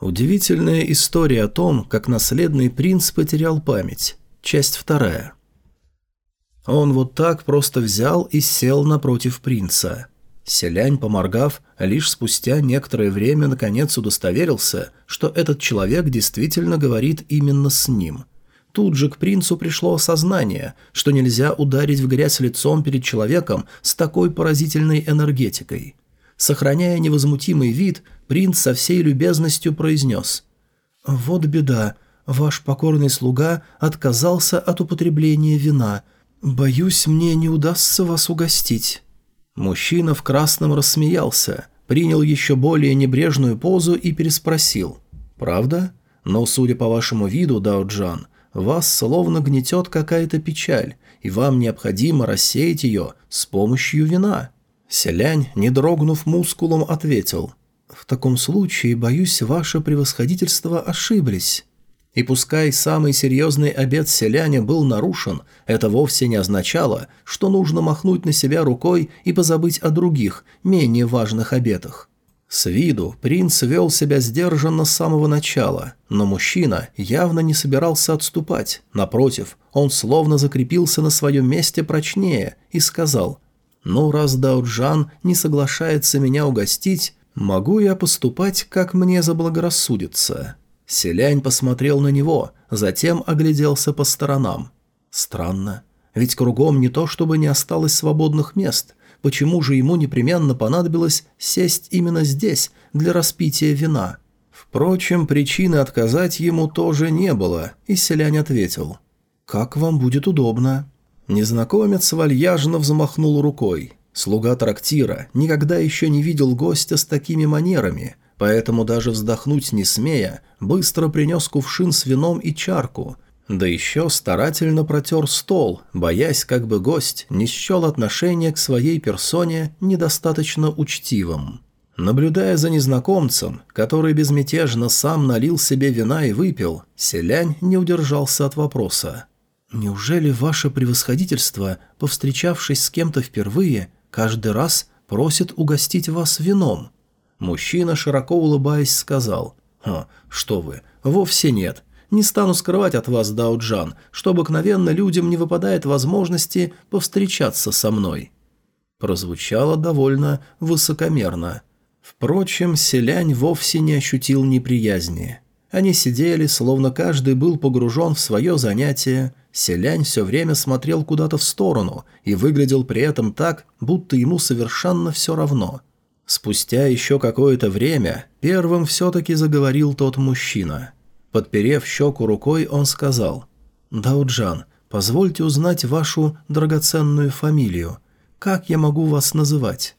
Удивительная история о том, как наследный принц потерял память. Часть вторая. Он вот так просто взял и сел напротив принца. Селянь, поморгав, лишь спустя некоторое время наконец удостоверился, что этот человек действительно говорит именно с ним. Тут же к принцу пришло осознание, что нельзя ударить в грязь лицом перед человеком с такой поразительной энергетикой. Сохраняя невозмутимый вид, принц со всей любезностью произнес «Вот беда, ваш покорный слуга отказался от употребления вина. Боюсь, мне не удастся вас угостить». Мужчина в красном рассмеялся, принял еще более небрежную позу и переспросил «Правда? Но, судя по вашему виду, Даоджан, вас словно гнетет какая-то печаль, и вам необходимо рассеять ее с помощью вина». Селянь, не дрогнув мускулом, ответил. «В таком случае, боюсь, ваше превосходительство ошиблись». И пускай самый серьезный обет селяня был нарушен, это вовсе не означало, что нужно махнуть на себя рукой и позабыть о других, менее важных обетах. С виду принц вел себя сдержанно с самого начала, но мужчина явно не собирался отступать. Напротив, он словно закрепился на своем месте прочнее и сказал – но раз Дауджан не соглашается меня угостить, могу я поступать, как мне заблагорассудится». Селянь посмотрел на него, затем огляделся по сторонам. Странно, ведь кругом не то чтобы не осталось свободных мест, почему же ему непременно понадобилось сесть именно здесь для распития вина? Впрочем, причины отказать ему тоже не было, и селянь ответил. «Как вам будет удобно». Незнакомец вальяжно взмахнул рукой. Слуга трактира никогда еще не видел гостя с такими манерами, поэтому даже вздохнуть не смея, быстро принес кувшин с вином и чарку, да еще старательно протер стол, боясь, как бы гость не счел отношение к своей персоне недостаточно учтивым. Наблюдая за незнакомцем, который безмятежно сам налил себе вина и выпил, селянь не удержался от вопроса. «Неужели ваше превосходительство, повстречавшись с кем-то впервые, каждый раз просит угостить вас вином?» Мужчина, широко улыбаясь, сказал, «Ха, что вы, вовсе нет. Не стану скрывать от вас, Дауджан, что обыкновенно людям не выпадает возможности повстречаться со мной». Прозвучало довольно высокомерно. Впрочем, селянь вовсе не ощутил неприязни. Они сидели, словно каждый был погружен в свое занятие, Селянь все время смотрел куда-то в сторону и выглядел при этом так, будто ему совершенно все равно. Спустя еще какое-то время первым все-таки заговорил тот мужчина. Подперев щеку рукой, он сказал, «Дауджан, позвольте узнать вашу драгоценную фамилию. Как я могу вас называть?»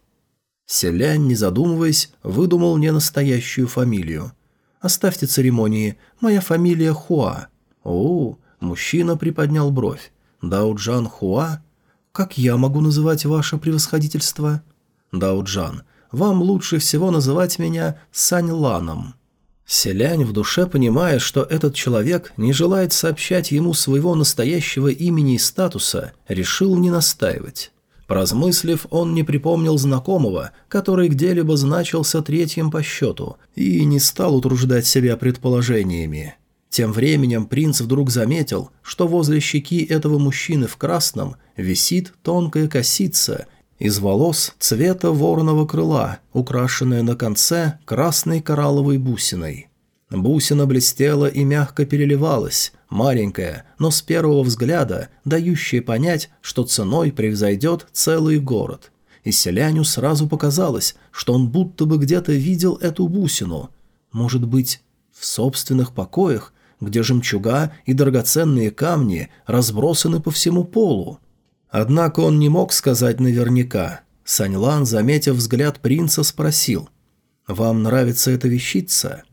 Селянь, не задумываясь, выдумал не настоящую фамилию. «Оставьте церемонии, моя фамилия Хуа». «О, Мужчина приподнял бровь. «Дауджан Хуа? Как я могу называть ваше превосходительство?» «Дауджан, вам лучше всего называть меня Сань Ланом». Селянь в душе, понимая, что этот человек не желает сообщать ему своего настоящего имени и статуса, решил не настаивать. Поразмыслив, он не припомнил знакомого, который где-либо значился третьим по счету, и не стал утруждать себя предположениями. Тем временем принц вдруг заметил, что возле щеки этого мужчины в красном висит тонкая косица из волос цвета вороного крыла, украшенная на конце красной коралловой бусиной. Бусина блестела и мягко переливалась, маленькая, но с первого взгляда дающая понять, что ценой превзойдет целый город. И селяню сразу показалось, что он будто бы где-то видел эту бусину. Может быть, в собственных покоях где жемчуга и драгоценные камни разбросаны по всему полу. Однако он не мог сказать наверняка. Саньлан, заметив взгляд принца, спросил, «Вам нравится эта вещица?»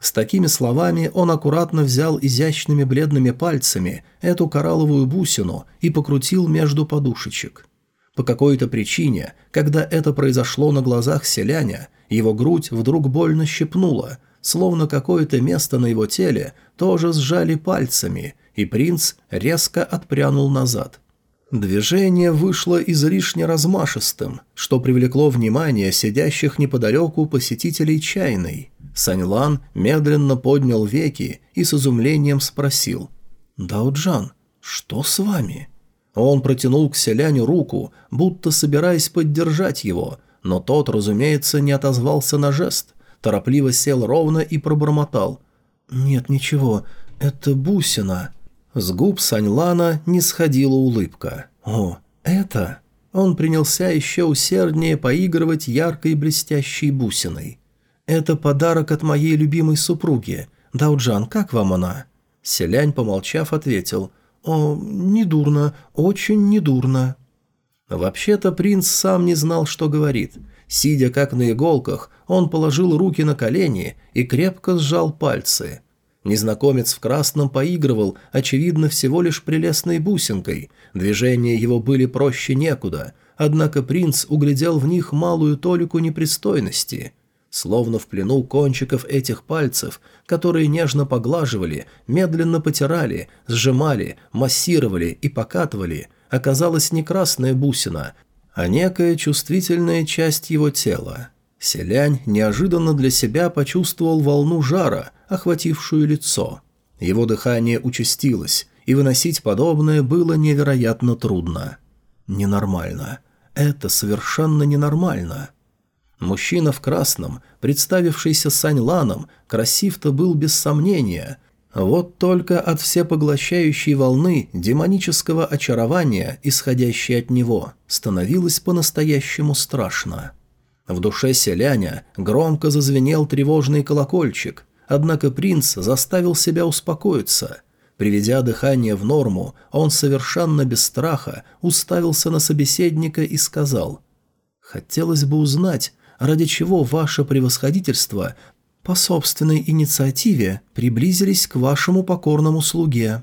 С такими словами он аккуратно взял изящными бледными пальцами эту коралловую бусину и покрутил между подушечек. По какой-то причине, когда это произошло на глазах селяня, его грудь вдруг больно щипнула, словно какое-то место на его теле тоже сжали пальцами, и принц резко отпрянул назад. Движение вышло излишне размашистым, что привлекло внимание сидящих неподалеку посетителей чайной. Саньлан медленно поднял веки и с изумлением спросил. «Даоджан, что с вами?» Он протянул к селяню руку, будто собираясь поддержать его, но тот, разумеется, не отозвался на жест, торопливо сел ровно и пробормотал. «Нет, ничего, это бусина». С губ Саньлана не сходила улыбка. «О, это...» Он принялся еще усерднее поигрывать яркой блестящей бусиной. «Это подарок от моей любимой супруги. Дауджан, как вам она?» Селянь, помолчав, ответил. «О, недурно, очень недурно». Вообще-то принц сам не знал, что говорит. Сидя как на иголках, он положил руки на колени и крепко сжал пальцы. Незнакомец в красном поигрывал, очевидно, всего лишь прелестной бусинкой. Движения его были проще некуда, однако принц углядел в них малую толику непристойности. Словно в плену кончиков этих пальцев, которые нежно поглаживали, медленно потирали, сжимали, массировали и покатывали, оказалась не красная бусина, а некая чувствительная часть его тела. Селянь неожиданно для себя почувствовал волну жара, охватившую лицо. Его дыхание участилось, и выносить подобное было невероятно трудно. Ненормально. Это совершенно ненормально. Мужчина в красном, представившийся Сань Ланом, красив-то был без сомнения. Вот только от всепоглощающей волны демонического очарования, исходящей от него, становилось по-настоящему страшно. В душе селяня громко зазвенел тревожный колокольчик, однако принц заставил себя успокоиться. Приведя дыхание в норму, он совершенно без страха уставился на собеседника и сказал «Хотелось бы узнать, ради чего ваше превосходительство по собственной инициативе приблизились к вашему покорному слуге».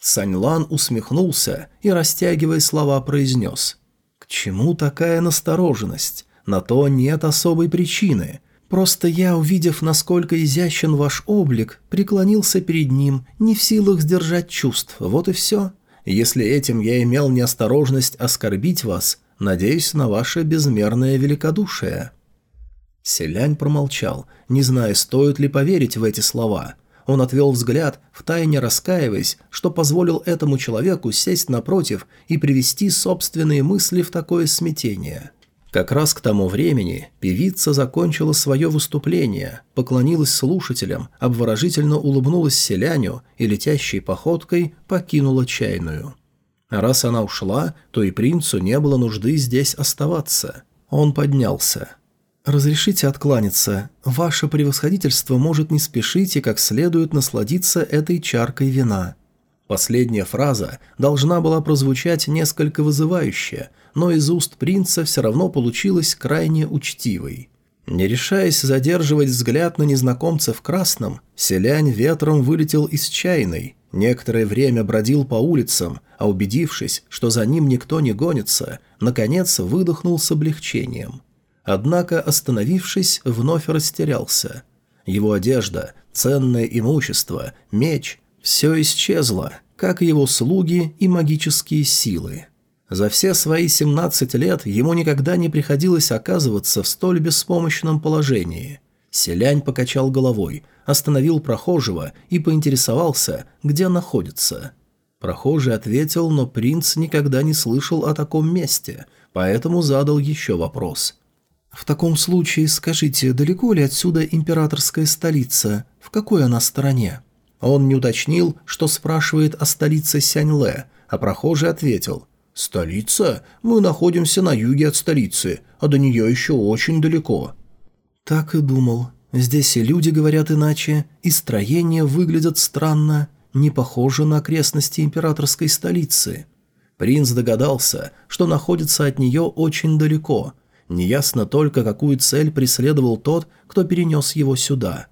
Саньлан усмехнулся и, растягивая слова, произнес «К чему такая настороженность? На то нет особой причины. Просто я, увидев, насколько изящен ваш облик, преклонился перед ним, не в силах сдержать чувств, вот и все. Если этим я имел неосторожность оскорбить вас, надеюсь на ваше безмерное великодушие». Селянь промолчал, не зная, стоит ли поверить в эти слова. Он отвел взгляд, втайне раскаиваясь, что позволил этому человеку сесть напротив и привести собственные мысли в такое смятение. Как раз к тому времени певица закончила свое выступление, поклонилась слушателям, обворожительно улыбнулась селяню и летящей походкой покинула чайную. А раз она ушла, то и принцу не было нужды здесь оставаться. Он поднялся. «Разрешите откланяться. Ваше превосходительство может не спешить и как следует насладиться этой чаркой вина». Последняя фраза должна была прозвучать несколько вызывающе, но из уст принца все равно получилась крайне учтивой. Не решаясь задерживать взгляд на незнакомца в красном, селянь ветром вылетел из чайной, некоторое время бродил по улицам, а убедившись, что за ним никто не гонится, наконец выдохнул с облегчением. Однако, остановившись, вновь растерялся. Его одежда, ценное имущество, меч – все исчезло, как его слуги и магические силы. За все свои 17 лет ему никогда не приходилось оказываться в столь беспомощном положении. Селянь покачал головой, остановил прохожего и поинтересовался, где находится. Прохожий ответил, но принц никогда не слышал о таком месте, поэтому задал еще вопрос. «В таком случае скажите, далеко ли отсюда императорская столица? В какой она стороне?» Он не уточнил, что спрашивает о столице Сяньле, а прохожий ответил «Столица? Мы находимся на юге от столицы, а до нее еще очень далеко». «Так и думал. Здесь и люди говорят иначе, и строения выглядят странно, не похоже на окрестности императорской столицы». Принц догадался, что находится от нее очень далеко – Неясно только, какую цель преследовал тот, кто перенес его сюда.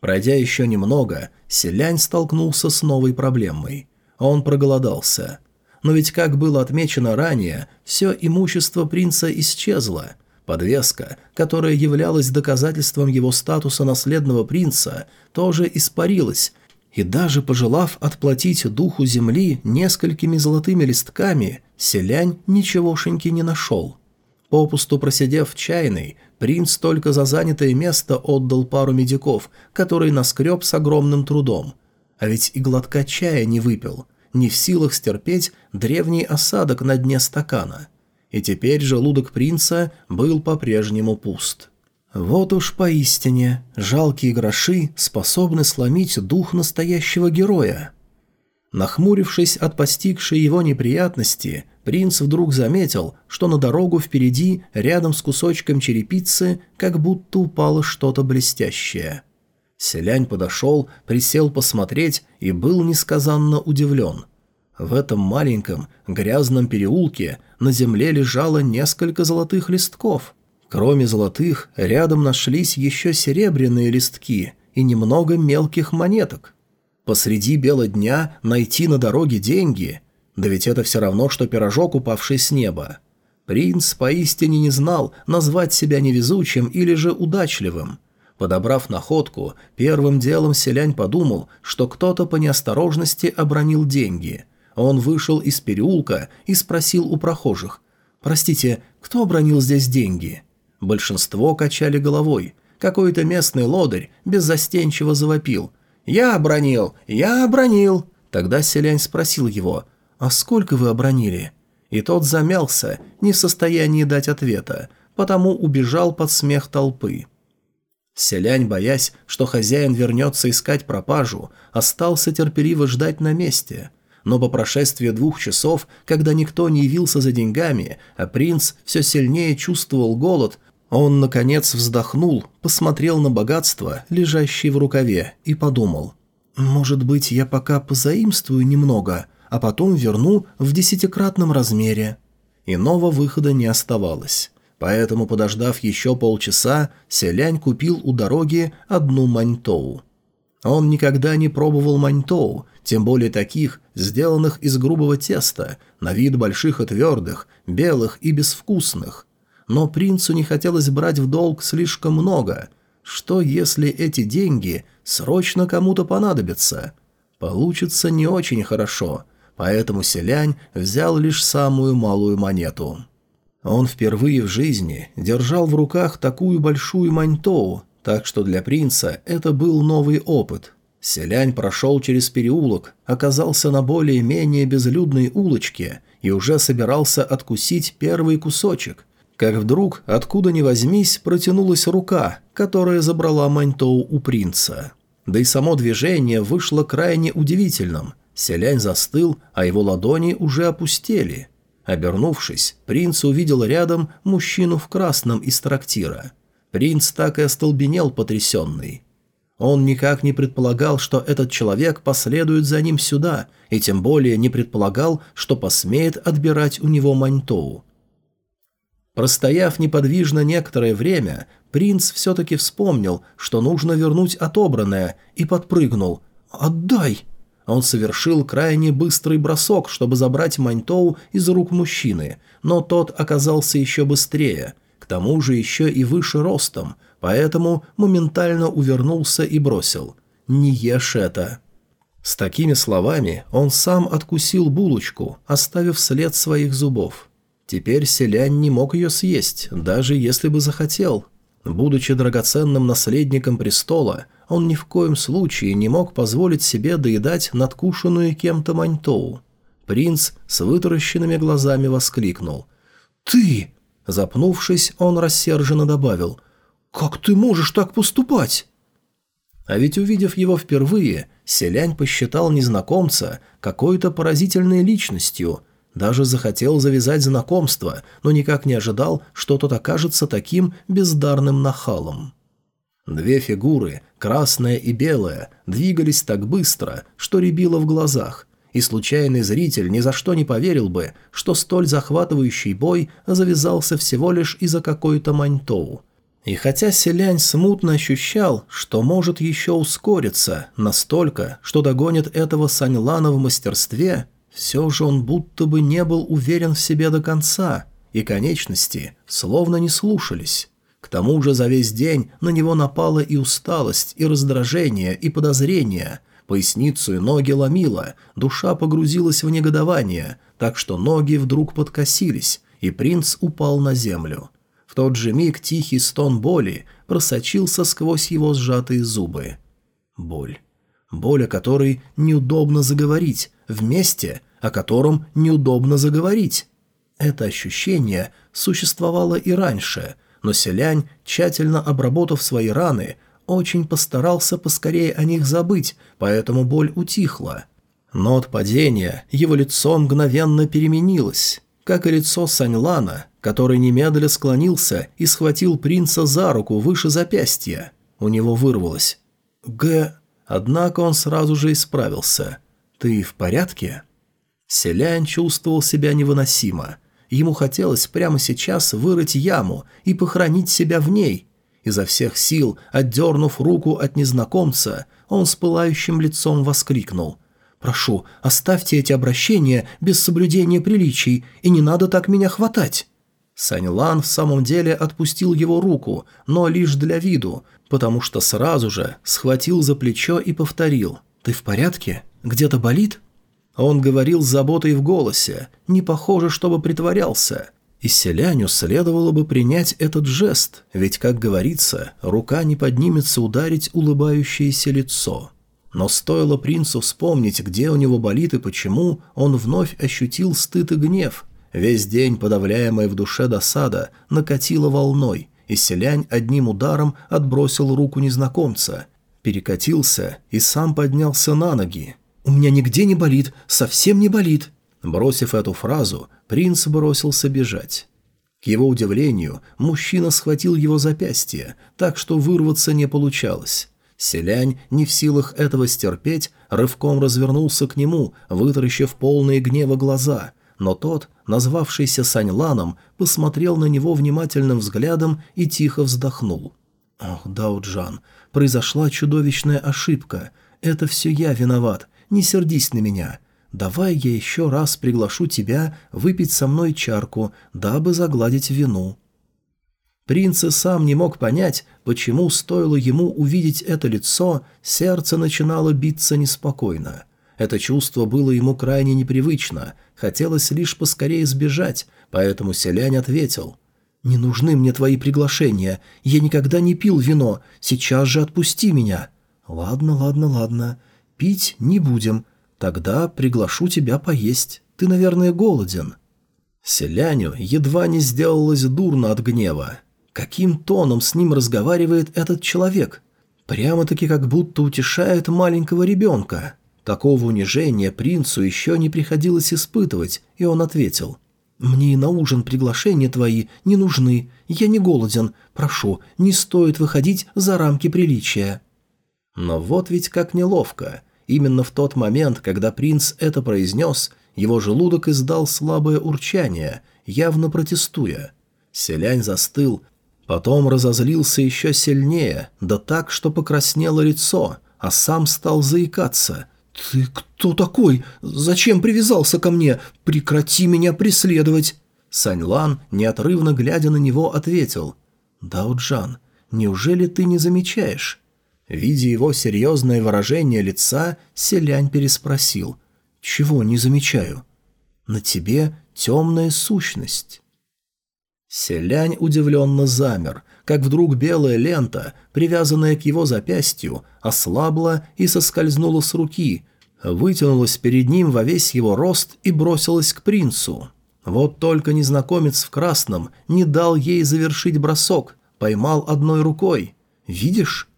Пройдя еще немного, селянь столкнулся с новой проблемой. Он проголодался. Но ведь, как было отмечено ранее, все имущество принца исчезло. Подвеска, которая являлась доказательством его статуса наследного принца, тоже испарилась, и даже пожелав отплатить духу земли несколькими золотыми листками, селянь ничегошеньки не нашел. Попусту просидев в чайной, принц только за занятое место отдал пару медиков, которые наскреб с огромным трудом. А ведь и глотка чая не выпил, не в силах стерпеть древний осадок на дне стакана. И теперь желудок принца был по-прежнему пуст. Вот уж поистине, жалкие гроши способны сломить дух настоящего героя. Нахмурившись от постигшей его неприятности, принц вдруг заметил, что на дорогу впереди, рядом с кусочком черепицы, как будто упало что-то блестящее. Селянь подошел, присел посмотреть и был несказанно удивлен. В этом маленьком, грязном переулке на земле лежало несколько золотых листков. Кроме золотых, рядом нашлись еще серебряные листки и немного мелких монеток – Посреди бела дня найти на дороге деньги? Да ведь это все равно, что пирожок, упавший с неба. Принц поистине не знал, назвать себя невезучим или же удачливым. Подобрав находку, первым делом селянь подумал, что кто-то по неосторожности обронил деньги. Он вышел из переулка и спросил у прохожих. «Простите, кто обронил здесь деньги?» Большинство качали головой. Какой-то местный лодырь беззастенчиво завопил – «Я обронил! Я обронил!» Тогда селянь спросил его, «А сколько вы обронили?» И тот замялся, не в состоянии дать ответа, потому убежал под смех толпы. Селянь, боясь, что хозяин вернется искать пропажу, остался терпеливо ждать на месте. Но по прошествии двух часов, когда никто не явился за деньгами, а принц все сильнее чувствовал голод, он, наконец, вздохнул, посмотрел на богатство, лежащее в рукаве, и подумал. «Может быть, я пока позаимствую немного, а потом верну в десятикратном размере». Иного выхода не оставалось. Поэтому, подождав еще полчаса, селянь купил у дороги одну маньтоу. Он никогда не пробовал маньтоу, тем более таких, сделанных из грубого теста, на вид больших и твердых, белых и безвкусных но принцу не хотелось брать в долг слишком много. Что, если эти деньги срочно кому-то понадобятся? Получится не очень хорошо, поэтому селянь взял лишь самую малую монету. Он впервые в жизни держал в руках такую большую маньтоу, так что для принца это был новый опыт. Селянь прошел через переулок, оказался на более-менее безлюдной улочке и уже собирался откусить первый кусочек, как вдруг, откуда ни возьмись, протянулась рука, которая забрала маньтоу у принца. Да и само движение вышло крайне удивительным. Селянь застыл, а его ладони уже опустели. Обернувшись, принц увидел рядом мужчину в красном из трактира. Принц так и остолбенел потрясенный. Он никак не предполагал, что этот человек последует за ним сюда, и тем более не предполагал, что посмеет отбирать у него маньтоу. Простояв неподвижно некоторое время, принц все-таки вспомнил, что нужно вернуть отобранное, и подпрыгнул. «Отдай!» Он совершил крайне быстрый бросок, чтобы забрать Маньтоу из рук мужчины, но тот оказался еще быстрее, к тому же еще и выше ростом, поэтому моментально увернулся и бросил. «Не ешь это!» С такими словами он сам откусил булочку, оставив след своих зубов. Теперь селянь не мог ее съесть, даже если бы захотел. Будучи драгоценным наследником престола, он ни в коем случае не мог позволить себе доедать надкушенную кем-то маньтоу. Принц с вытаращенными глазами воскликнул. «Ты!» Запнувшись, он рассерженно добавил. «Как ты можешь так поступать?» А ведь увидев его впервые, селянь посчитал незнакомца какой-то поразительной личностью – даже захотел завязать знакомство, но никак не ожидал, что тот окажется таким бездарным нахалом. Две фигуры, красная и белая, двигались так быстро, что рябило в глазах, и случайный зритель ни за что не поверил бы, что столь захватывающий бой завязался всего лишь из-за какой-то маньтоу. И хотя селянь смутно ощущал, что может еще ускориться настолько, что догонит этого Саньлана в мастерстве, все же он будто бы не был уверен в себе до конца, и конечности словно не слушались. К тому же за весь день на него напала и усталость, и раздражение, и подозрение. Поясницу и ноги ломило, душа погрузилась в негодование, так что ноги вдруг подкосились, и принц упал на землю. В тот же миг тихий стон боли просочился сквозь его сжатые зубы. Боль. Боль, о которой неудобно заговорить, в месте, о котором неудобно заговорить. Это ощущение существовало и раньше, но селянь, тщательно обработав свои раны, очень постарался поскорее о них забыть, поэтому боль утихла. Но от падения его лицо мгновенно переменилось, как и лицо Саньлана, который немедля склонился и схватил принца за руку выше запястья. У него вырвалось «Г...» Однако он сразу же исправился. «Ты в порядке?» Селянь чувствовал себя невыносимо. Ему хотелось прямо сейчас вырыть яму и похоронить себя в ней. Изо всех сил, отдернув руку от незнакомца, он с пылающим лицом воскликнул. «Прошу, оставьте эти обращения без соблюдения приличий, и не надо так меня хватать». Сань Лан в самом деле отпустил его руку, но лишь для виду, потому что сразу же схватил за плечо и повторил «Ты в порядке? Где-то болит?» Он говорил с заботой в голосе, не похоже, чтобы притворялся. И селяню следовало бы принять этот жест, ведь, как говорится, рука не поднимется ударить улыбающееся лицо. Но стоило принцу вспомнить, где у него болит и почему, он вновь ощутил стыд и гнев. Весь день подавляемая в душе досада накатила волной, и селянь одним ударом отбросил руку незнакомца, перекатился и сам поднялся на ноги. «У меня нигде не болит, совсем не болит». Бросив эту фразу, принц бросился бежать. К его удивлению, мужчина схватил его запястье, так что вырваться не получалось. Селянь, не в силах этого стерпеть, рывком развернулся к нему, вытаращив полные гнева глаза, но тот, назвавшийся Саньланом, посмотрел на него внимательным взглядом и тихо вздохнул. «Ох, Дауджан, произошла чудовищная ошибка. Это все я виноват, не сердись на меня. Давай я еще раз приглашу тебя выпить со мной чарку, дабы загладить вину». Принц сам не мог понять, почему стоило ему увидеть это лицо, сердце начинало биться неспокойно. Это чувство было ему крайне непривычно, хотелось лишь поскорее сбежать, поэтому селянь ответил. «Не нужны мне твои приглашения, я никогда не пил вино, сейчас же отпусти меня». «Ладно, ладно, ладно, пить не будем, тогда приглашу тебя поесть, ты, наверное, голоден». Селяню едва не сделалось дурно от гнева. Каким тоном с ним разговаривает этот человек? Прямо-таки как будто утешает маленького ребенка. Такого унижения принцу еще не приходилось испытывать, и он ответил. «Мне и на ужин приглашения твои не нужны. Я не голоден. Прошу, не стоит выходить за рамки приличия». Но вот ведь как неловко. Именно в тот момент, когда принц это произнес, его желудок издал слабое урчание, явно протестуя. Селянь застыл, Потом разозлился еще сильнее, да так, что покраснело лицо, а сам стал заикаться. «Ты кто такой? Зачем привязался ко мне? Прекрати меня преследовать!» Саньлан, неотрывно глядя на него, ответил. «Даоджан, неужели ты не замечаешь?» Видя его серьезное выражение лица, Селянь переспросил. «Чего не замечаю?» «На тебе темная сущность». Селянь удивленно замер, как вдруг белая лента, привязанная к его запястью, ослабла и соскользнула с руки, вытянулась перед ним во весь его рост и бросилась к принцу. Вот только незнакомец в красном не дал ей завершить бросок, поймал одной рукой. «Видишь?»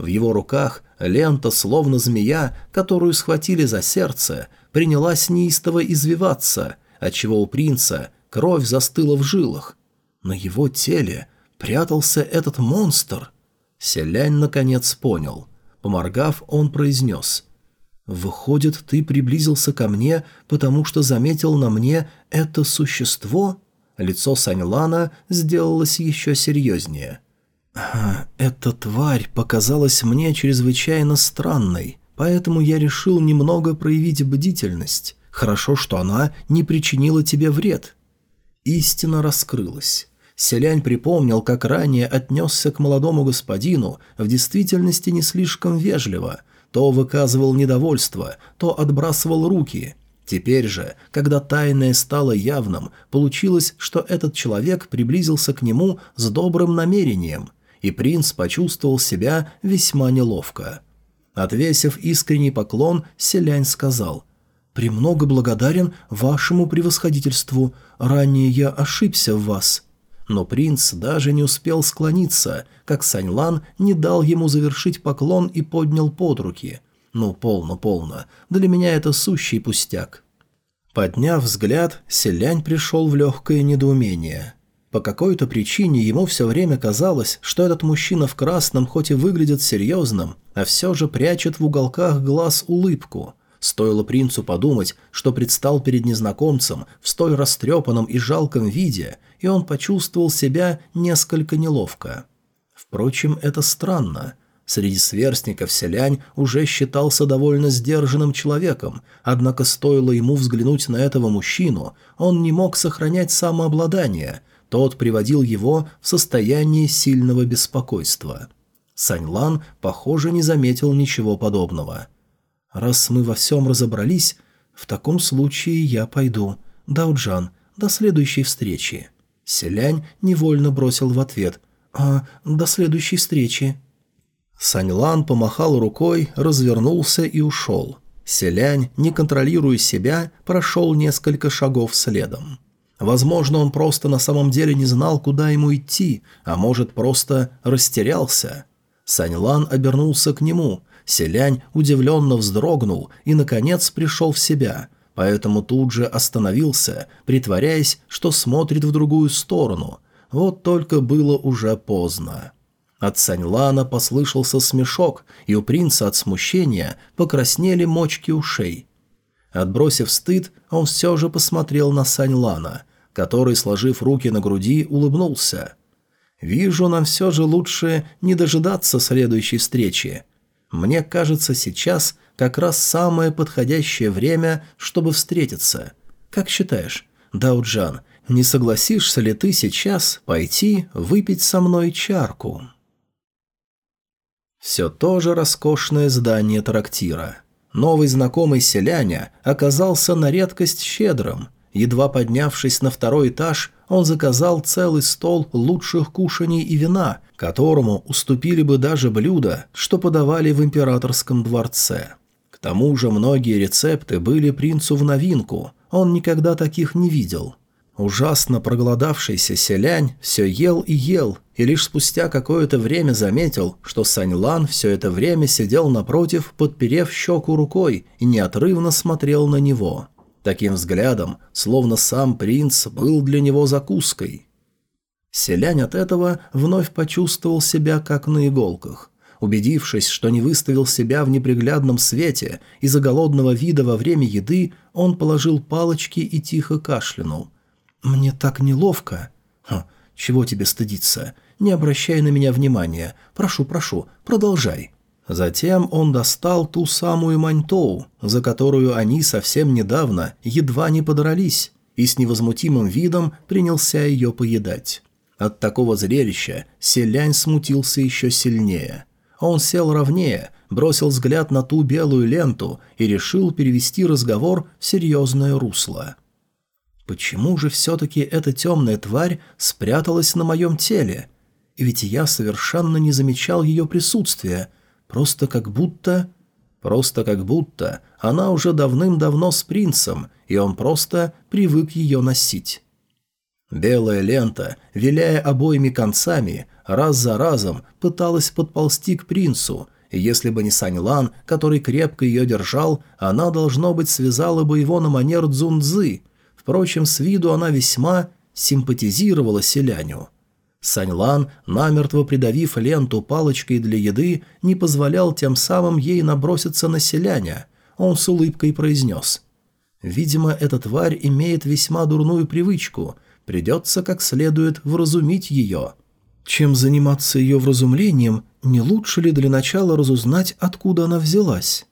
В его руках лента, словно змея, которую схватили за сердце, принялась неистово извиваться, отчего у принца кровь застыла в жилах, на его теле прятался этот монстр. Селянь наконец понял. Поморгав, он произнес. «Выходит, ты приблизился ко мне, потому что заметил на мне это существо?» Лицо Саньлана сделалось еще серьезнее. «А, «Эта тварь показалась мне чрезвычайно странной, поэтому я решил немного проявить бдительность. Хорошо, что она не причинила тебе вред». Истина раскрылась. Селянь припомнил, как ранее отнесся к молодому господину, в действительности не слишком вежливо. То выказывал недовольство, то отбрасывал руки. Теперь же, когда тайное стало явным, получилось, что этот человек приблизился к нему с добрым намерением, и принц почувствовал себя весьма неловко. Отвесив искренний поклон, селянь сказал «Премного благодарен вашему превосходительству, ранее я ошибся в вас». Но принц даже не успел склониться, как Саньлан не дал ему завершить поклон и поднял под руки – ну, полно, полно. Для меня это сущий пустяк. Подняв взгляд, селянь пришел в легкое недоумение. По какой-то причине ему все время казалось, что этот мужчина в красном хоть и выглядит серьезным, а все же прячет в уголках глаз улыбку. Стоило принцу подумать, что предстал перед незнакомцем в столь растрепанном и жалком виде, и он почувствовал себя несколько неловко. Впрочем, это странно. Среди сверстников селянь уже считался довольно сдержанным человеком, однако стоило ему взглянуть на этого мужчину, он не мог сохранять самообладание, тот приводил его в состояние сильного беспокойства. Саньлан, похоже, не заметил ничего подобного. «Раз мы во всем разобрались, в таком случае я пойду. Дауджан, до следующей встречи». Селянь невольно бросил в ответ «А, до следующей встречи». Саньлан помахал рукой, развернулся и ушел. Селянь, не контролируя себя, прошел несколько шагов следом. Возможно, он просто на самом деле не знал, куда ему идти, а может, просто растерялся. Саньлан обернулся к нему. Селянь удивленно вздрогнул и, наконец, пришел в себя, поэтому тут же остановился, притворяясь, что смотрит в другую сторону. Вот только было уже поздно. От Саньлана послышался смешок, и у принца от смущения покраснели мочки ушей. Отбросив стыд, он все же посмотрел на Саньлана, который, сложив руки на груди, улыбнулся. «Вижу, нам все же лучше не дожидаться следующей встречи. Мне кажется, сейчас как раз самое подходящее время, чтобы встретиться. Как считаешь, Дауджан, не согласишься ли ты сейчас пойти выпить со мной чарку?» Все то же роскошное здание трактира. Новый знакомый селяня оказался на редкость щедрым. Едва поднявшись на второй этаж, он заказал целый стол лучших кушаний и вина, которому уступили бы даже блюда, что подавали в императорском дворце. К тому же многие рецепты были принцу в новинку, он никогда таких не видел. Ужасно проголодавшийся селянь все ел и ел, и лишь спустя какое-то время заметил, что Саньлан все это время сидел напротив, подперев щеку рукой и неотрывно смотрел на него. Таким взглядом, словно сам принц был для него закуской. Селянь от этого вновь почувствовал себя как на иголках. Убедившись, что не выставил себя в неприглядном свете из-за голодного вида во время еды, он положил палочки и тихо кашлянул – «Мне так неловко». Ха, «Чего тебе стыдиться? Не обращай на меня внимания. Прошу, прошу, продолжай». Затем он достал ту самую маньтоу, за которую они совсем недавно едва не подрались, и с невозмутимым видом принялся ее поедать. От такого зрелища селянь смутился еще сильнее. Он сел ровнее, бросил взгляд на ту белую ленту и решил перевести разговор в серьезное русло. Почему же все-таки эта темная тварь спряталась на моем теле? Ведь я совершенно не замечал ее присутствия, просто как будто... Просто как будто она уже давным-давно с принцем, и он просто привык ее носить. Белая лента, виляя обоими концами, раз за разом пыталась подползти к принцу, и если бы не Саньлан, который крепко ее держал, она, должно быть, связала бы его на манер дзунзы, Впрочем, с виду она весьма симпатизировала селяню. Саньлан, намертво придавив ленту палочкой для еды, не позволял тем самым ей наброситься на селяня. Он с улыбкой произнес. «Видимо, эта тварь имеет весьма дурную привычку. Придется как следует вразумить ее». Чем заниматься ее вразумлением, не лучше ли для начала разузнать, откуда она взялась?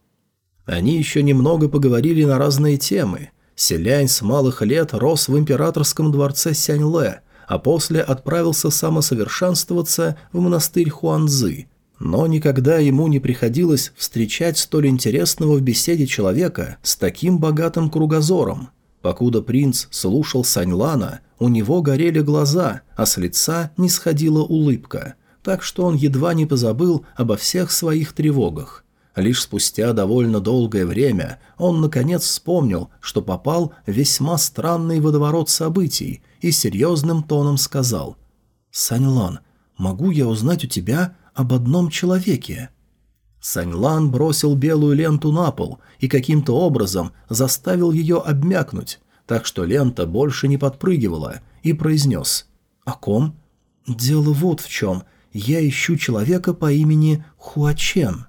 Они еще немного поговорили на разные темы – Селянь с малых лет рос в императорском дворце Сяньле, а после отправился самосовершенствоваться в монастырь Хуанзы. Но никогда ему не приходилось встречать столь интересного в беседе человека с таким богатым кругозором. Покуда принц слушал Саньлана, у него горели глаза, а с лица не сходила улыбка, так что он едва не позабыл обо всех своих тревогах. Лишь спустя довольно долгое время он наконец вспомнил, что попал в весьма странный водоворот событий и серьезным тоном сказал «Саньлан, могу я узнать у тебя об одном человеке?» Саньлан бросил белую ленту на пол и каким-то образом заставил ее обмякнуть, так что лента больше не подпрыгивала, и произнес «О ком?» «Дело вот в чем. Я ищу человека по имени Хуачен».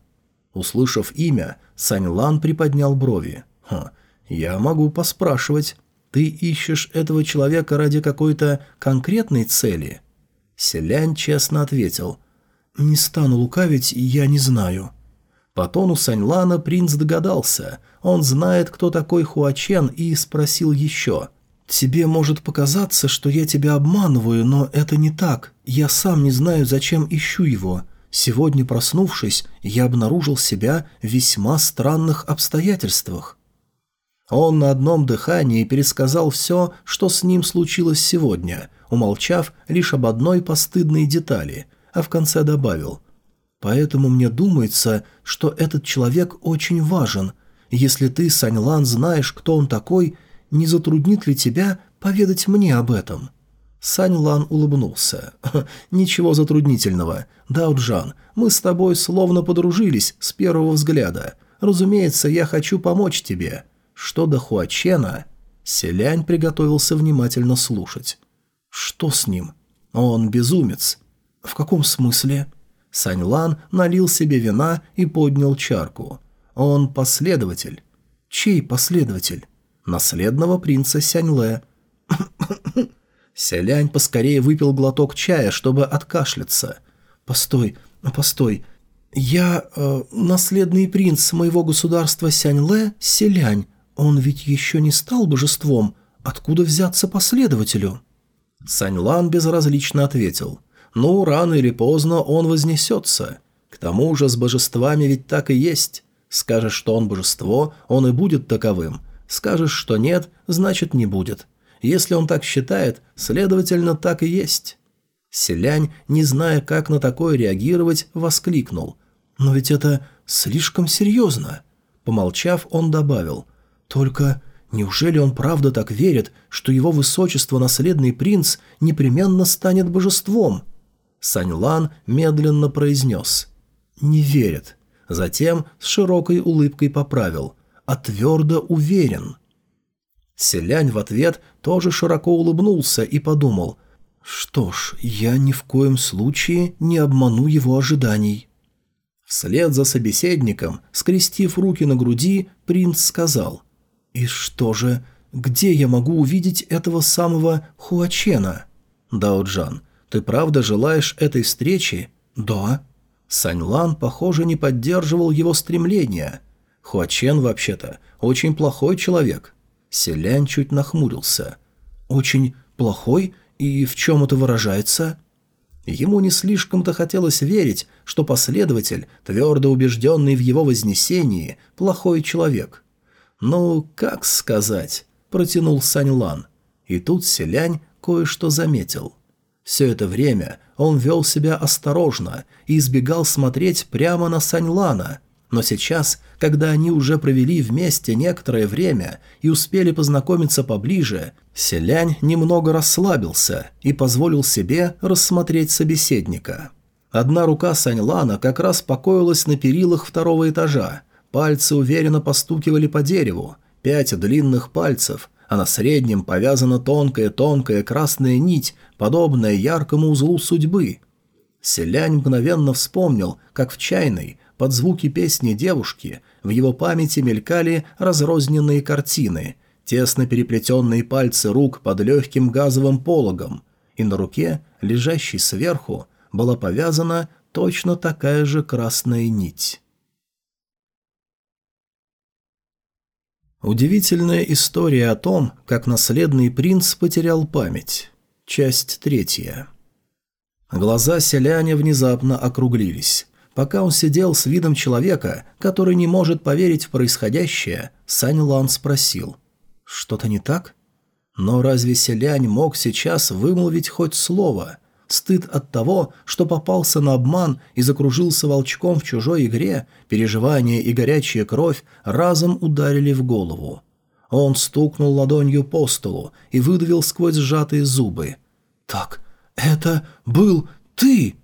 Услышав имя, Сань Лан приподнял брови. «Ха, я могу поспрашивать. Ты ищешь этого человека ради какой-то конкретной цели?» Селянь честно ответил. «Не стану лукавить, я не знаю». По тону Саньлана принц догадался. Он знает, кто такой Хуачен, и спросил еще. «Тебе может показаться, что я тебя обманываю, но это не так. Я сам не знаю, зачем ищу его. Сегодня, проснувшись, я обнаружил себя в весьма странных обстоятельствах. Он на одном дыхании пересказал все, что с ним случилось сегодня, умолчав лишь об одной постыдной детали, а в конце добавил «Поэтому мне думается, что этот человек очень важен. Если ты, Саньлан, знаешь, кто он такой, не затруднит ли тебя поведать мне об этом?» Сань Лан улыбнулся. «Ничего затруднительного. Даоджан, мы с тобой словно подружились с первого взгляда. Разумеется, я хочу помочь тебе. Что до Хуачена...» Селянь приготовился внимательно слушать. «Что с ним?» «Он безумец». «В каком смысле?» Сань Лан налил себе вина и поднял чарку. «Он последователь». «Чей последователь?» «Наследного принца Сяньле». Селянь поскорее выпил глоток чая, чтобы откашляться. «Постой, постой. Я э, наследный принц моего государства Сяньле Селянь. Он ведь еще не стал божеством. Откуда взяться последователю?» Саньлан безразлично ответил. «Ну, рано или поздно он вознесется. К тому же с божествами ведь так и есть. Скажешь, что он божество, он и будет таковым. Скажешь, что нет, значит не будет. Если он так считает, следовательно, так и есть. Селянь, не зная, как на такое реагировать, воскликнул. «Но ведь это слишком серьезно». Помолчав, он добавил. «Только неужели он правда так верит, что его высочество наследный принц непременно станет божеством?» Саньлан медленно произнес. «Не верит». Затем с широкой улыбкой поправил. «А твердо уверен». Селянь в ответ тоже широко улыбнулся и подумал, «Что ж, я ни в коем случае не обману его ожиданий». Вслед за собеседником, скрестив руки на груди, принц сказал, «И что же, где я могу увидеть этого самого Хуачена?» «Даоджан, ты правда желаешь этой встречи?» «Да». Саньлан, похоже, не поддерживал его стремления. Хуачен, вообще-то, очень плохой человек. Селянь чуть нахмурился. «Очень плохой? И в чем это выражается?» Ему не слишком-то хотелось верить, что последователь, твердо убежденный в его вознесении, плохой человек. «Ну, как сказать?» – протянул Сань Лан. И тут Селянь кое-что заметил. Все это время он вел себя осторожно и избегал смотреть прямо на Сань Лана – но сейчас, когда они уже провели вместе некоторое время и успели познакомиться поближе, Селянь немного расслабился и позволил себе рассмотреть собеседника. Одна рука Саньлана как раз покоилась на перилах второго этажа, пальцы уверенно постукивали по дереву, пять длинных пальцев, а на среднем повязана тонкая-тонкая красная нить, подобная яркому узлу судьбы. Селянь мгновенно вспомнил, как в чайной под звуки песни девушки в его памяти мелькали разрозненные картины, тесно переплетенные пальцы рук под легким газовым пологом, и на руке, лежащей сверху, была повязана точно такая же красная нить. Удивительная история о том, как наследный принц потерял память. Часть третья. Глаза селяне внезапно округлились. Пока он сидел с видом человека, который не может поверить в происходящее, Сань Лан спросил. «Что-то не так?» Но разве селянь мог сейчас вымолвить хоть слово? Стыд от того, что попался на обман и закружился волчком в чужой игре, переживания и горячая кровь разом ударили в голову. Он стукнул ладонью по столу и выдавил сквозь сжатые зубы. «Так, это был ты!»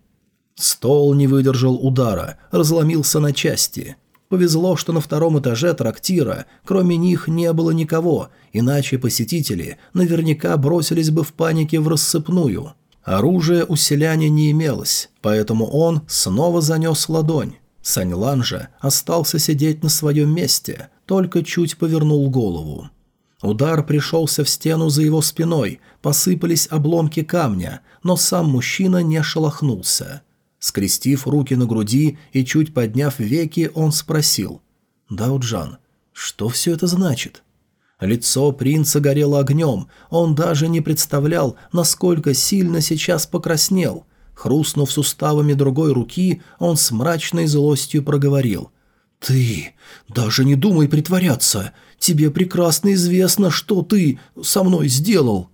Стол не выдержал удара, разломился на части. Повезло, что на втором этаже трактира, кроме них, не было никого, иначе посетители наверняка бросились бы в панике в рассыпную. Оружия у селяня не имелось, поэтому он снова занес ладонь. Саньлан же остался сидеть на своем месте, только чуть повернул голову. Удар пришелся в стену за его спиной, посыпались обломки камня, но сам мужчина не шелохнулся. Скрестив руки на груди и чуть подняв веки, он спросил. «Дауджан, что все это значит?» Лицо принца горело огнем, он даже не представлял, насколько сильно сейчас покраснел. Хрустнув суставами другой руки, он с мрачной злостью проговорил. «Ты даже не думай притворяться. Тебе прекрасно известно, что ты со мной сделал».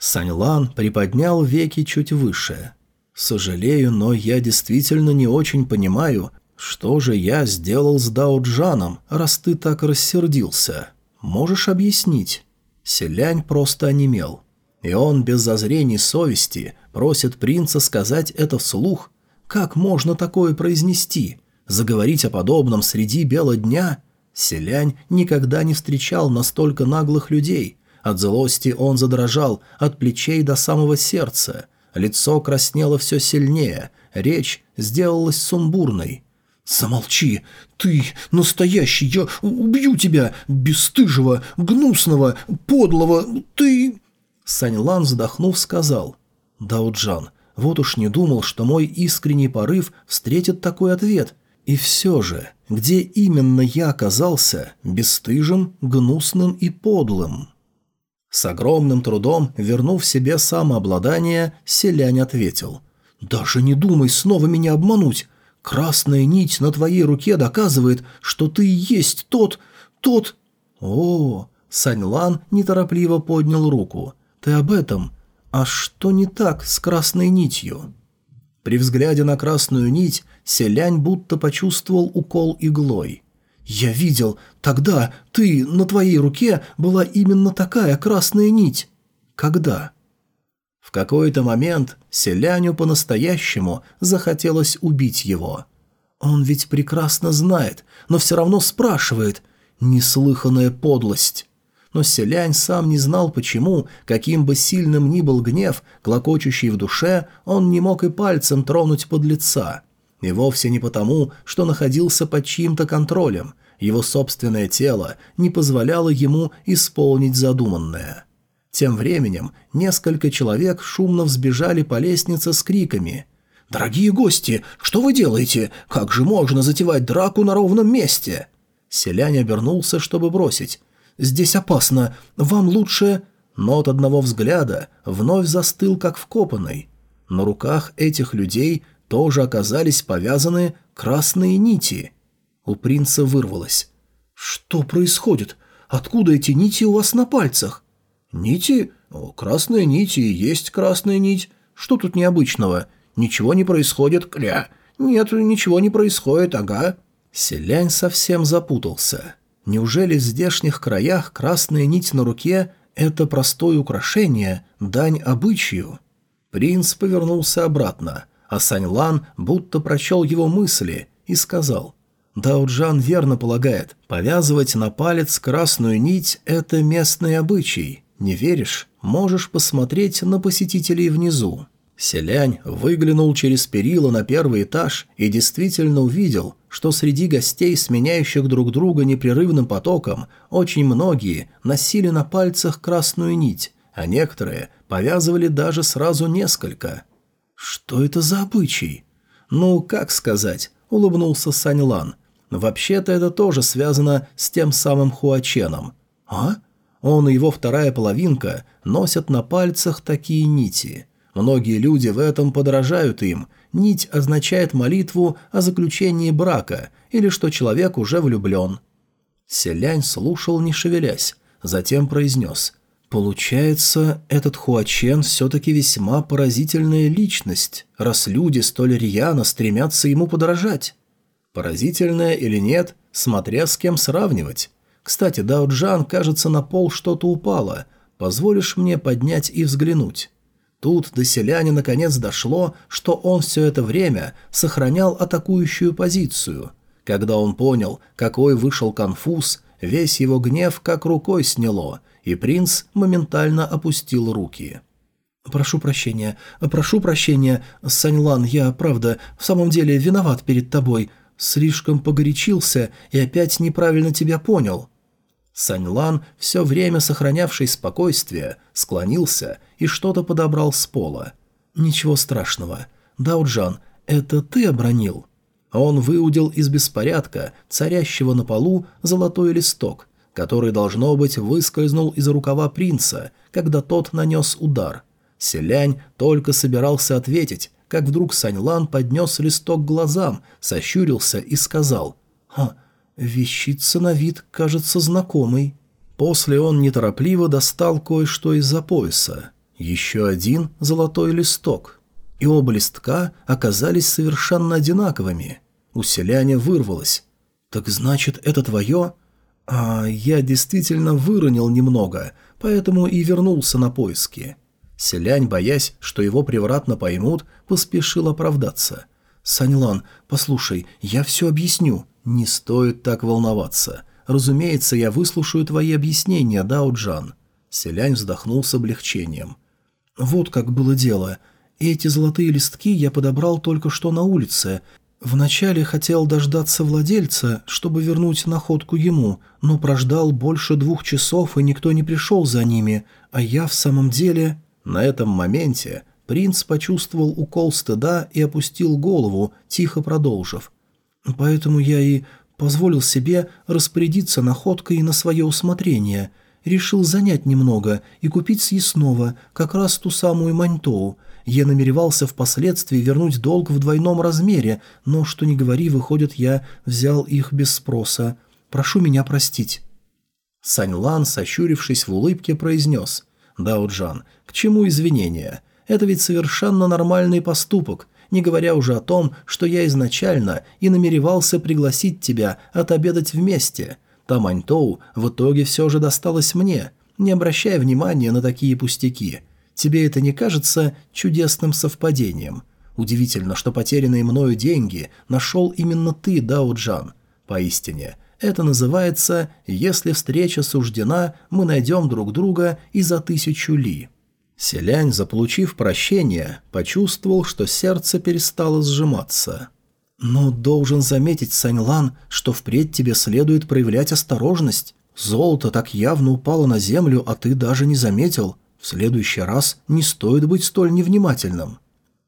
Саньлан приподнял веки чуть выше. «Сожалею, но я действительно не очень понимаю, что же я сделал с Дауджаном, раз ты так рассердился. Можешь объяснить?» Селянь просто онемел. И он без зазрений совести просит принца сказать это вслух. Как можно такое произнести? Заговорить о подобном среди бела дня? Селянь никогда не встречал настолько наглых людей. От злости он задрожал от плечей до самого сердца – Лицо краснело все сильнее, речь сделалась сумбурной. «Замолчи! Ты настоящий! Я убью тебя! Бесстыжего, гнусного, подлого! Ты...» Саньлан, вздохнув, сказал. «Дауджан, вот уж не думал, что мой искренний порыв встретит такой ответ. И все же, где именно я оказался бесстыжим, гнусным и подлым?» С огромным трудом, вернув себе самообладание, селянь ответил. «Даже не думай снова меня обмануть. Красная нить на твоей руке доказывает, что ты и есть тот... тот...» «О!» — Саньлан неторопливо поднял руку. «Ты об этом? А что не так с красной нитью?» При взгляде на красную нить селянь будто почувствовал укол иглой. «Я видел, тогда ты, на твоей руке была именно такая красная нить». «Когда?» В какой-то момент селяню по-настоящему захотелось убить его. Он ведь прекрасно знает, но все равно спрашивает. Неслыханная подлость. Но селянь сам не знал почему, каким бы сильным ни был гнев, клокочущий в душе, он не мог и пальцем тронуть под лица. И вовсе не потому, что находился под чьим-то контролем, его собственное тело не позволяло ему исполнить задуманное. Тем временем несколько человек шумно взбежали по лестнице с криками «Дорогие гости, что вы делаете? Как же можно затевать драку на ровном месте?» Селянь обернулся, чтобы бросить. «Здесь опасно. Вам лучше...» Но от одного взгляда вновь застыл, как вкопанный. На руках этих людей тоже оказались повязаны красные нити – у принца вырвалось. «Что происходит? Откуда эти нити у вас на пальцах?» «Нити? О, красная нить и есть красная нить. Что тут необычного? Ничего не происходит, кля. Нет, ничего не происходит, ага». Селянь совсем запутался. Неужели в здешних краях красная нить на руке – это простое украшение, дань обычаю? Принц повернулся обратно, а Саньлан будто прочел его мысли и сказал – Дауджан верно полагает, повязывать на палец красную нить – это местный обычай. Не веришь? Можешь посмотреть на посетителей внизу. Селянь выглянул через перила на первый этаж и действительно увидел, что среди гостей, сменяющих друг друга непрерывным потоком, очень многие носили на пальцах красную нить, а некоторые повязывали даже сразу несколько. Что это за обычай? Ну, как сказать, улыбнулся Саньлан. Вообще-то это тоже связано с тем самым Хуаченом. А? Он и его вторая половинка носят на пальцах такие нити. Многие люди в этом подражают им. Нить означает молитву о заключении брака или что человек уже влюблен. Селянь слушал, не шевелясь, затем произнес. «Получается, этот Хуачен все-таки весьма поразительная личность, раз люди столь рьяно стремятся ему подражать». Поразительная или нет, смотря с кем сравнивать. Кстати, Дао Джан, кажется, на пол что-то упало. Позволишь мне поднять и взглянуть?» Тут до селяне наконец дошло, что он все это время сохранял атакующую позицию. Когда он понял, какой вышел конфуз, весь его гнев как рукой сняло, и принц моментально опустил руки. «Прошу прощения, прошу прощения, Саньлан, я, правда, в самом деле виноват перед тобой. Слишком погорячился и опять неправильно тебя понял». Саньлан, все время сохранявший спокойствие, склонился и что-то подобрал с пола. «Ничего страшного. Дауджан, это ты обронил?» Он выудил из беспорядка, царящего на полу, золотой листок, который, должно быть, выскользнул из рукава принца, когда тот нанес удар. Селянь только собирался ответить, как вдруг Саньлан поднес листок к глазам, сощурился и сказал «Ха, Вещица на вид кажется знакомой. После он неторопливо достал кое-что из-за пояса. Еще один золотой листок. И оба листка оказались совершенно одинаковыми. У селяня вырвалось. «Так значит, это твое?» «А я действительно выронил немного, поэтому и вернулся на поиски». Селянь, боясь, что его превратно поймут, поспешил оправдаться. «Саньлан, послушай, я все объясню. «Не стоит так волноваться. Разумеется, я выслушаю твои объяснения, Дао Джан». Селянь вздохнул с облегчением. «Вот как было дело. Эти золотые листки я подобрал только что на улице. Вначале хотел дождаться владельца, чтобы вернуть находку ему, но прождал больше двух часов, и никто не пришел за ними, а я в самом деле...» На этом моменте принц почувствовал укол стыда и опустил голову, тихо продолжив. Поэтому я и позволил себе распорядиться находкой на свое усмотрение. Решил занять немного и купить съестного, как раз ту самую маньтоу. Я намеревался впоследствии вернуть долг в двойном размере, но, что ни говори, выходит, я взял их без спроса. Прошу меня простить». Сань Лан, сощурившись в улыбке, произнес. «Дао Джан, к чему извинения? Это ведь совершенно нормальный поступок не говоря уже о том, что я изначально и намеревался пригласить тебя отобедать вместе. Таманьтоу в итоге все же досталось мне. Не обращай внимания на такие пустяки. Тебе это не кажется чудесным совпадением? Удивительно, что потерянные мною деньги нашел именно ты, Дао Джан. Поистине, это называется «если встреча суждена, мы найдем друг друга и за тысячу ли». Селянь, заполучив прощение, почувствовал, что сердце перестало сжиматься. «Но должен заметить, Саньлан, что впредь тебе следует проявлять осторожность. Золото так явно упало на землю, а ты даже не заметил. В следующий раз не стоит быть столь невнимательным».